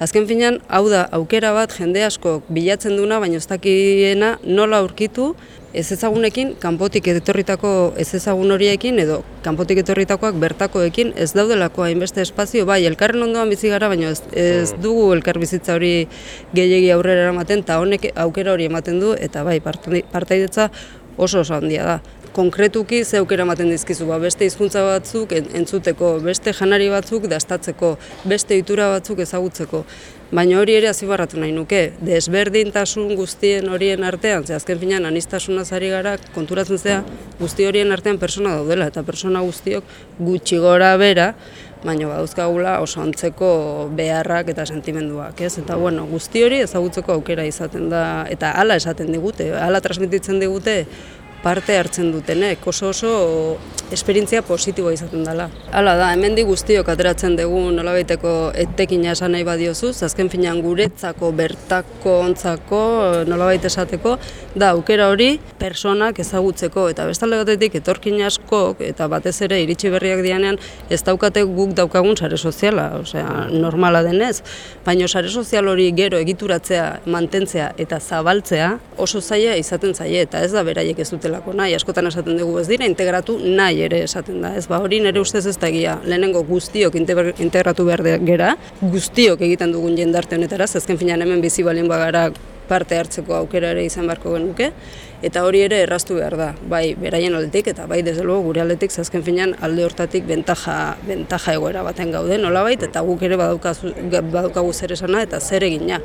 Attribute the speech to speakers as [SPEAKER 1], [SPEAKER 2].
[SPEAKER 1] Azken finean, hau da, aukera bat jende asko bilatzen duna, baina ez dakiena nola aurkitu ez ezagunekin, kanpotik etorritako ez ezagun horiekin, edo kanpotik etorritakoak bertakoekin, ez daudelako hainbeste espazio, bai, elkarren ondoan bizi gara, baina ez, ez
[SPEAKER 2] Mm.
[SPEAKER 1] dugu elkar bizitza hori gehiegi aurrera eramaten, eta honek aukera hori ematen du, eta bai, partaidetza oso oso handia da. Konkretuki ze aukera ematen dizkizu, ba, beste hizkuntza batzuk en- entzuteko, beste janari batzuk dastatzeko, beste itura batzuk ezagutzeko. Baina hori ere azibarratu nahi nuke, desberdintasun guztien horien artean, ze azken finean anistasunaz ari gara, konturatzen zea, guzti horien artean persona daudela, eta persona guztiok gutxi gora bera, baina badauzkagula oso antzeko beharrak eta sentimenduak, ez? Eta bueno, guzti hori ezagutzeko aukera izaten da, eta hala esaten digute, hala transmititzen digute parte hartzen dutenek, oso oso esperientzia positiboa izaten dela. Hala da, hemendik guztiok ateratzen dugu nolabaiteko etekina esan nahi badiozu, azken finean guretzako, bertako, ontzako, nolabait esateko, da aukera hori personak ezagutzeko, eta bestalde batetik etorkin askok, eta batez ere iritsi berriak dianean, ez daukate guk daukagun sare soziala, osea, normala denez, baina sare sozial hori gero egituratzea, mantentzea eta zabaltzea oso zaila izaten zaie, eta ez da beraiek ez dutelako nahi, askotan esaten dugu ez dira, integratu nahi ere esaten da, ez ba hori nire ustez ez da egia, lehenengo guztiok integr- integratu behar de- gera, guztiok egiten dugun jendarte honetara, azken finean hemen bizi balin bagara parte hartzeko aukera ere izan beharko genuke, eta hori ere erraztu behar da, bai beraien aldetik eta bai desde luego gure aldetik, azken finean alde hortatik bentaja, bentaja egoera baten gaude nolabait, eta guk ere badaukazu- badaukagu zer esana eta zer egina.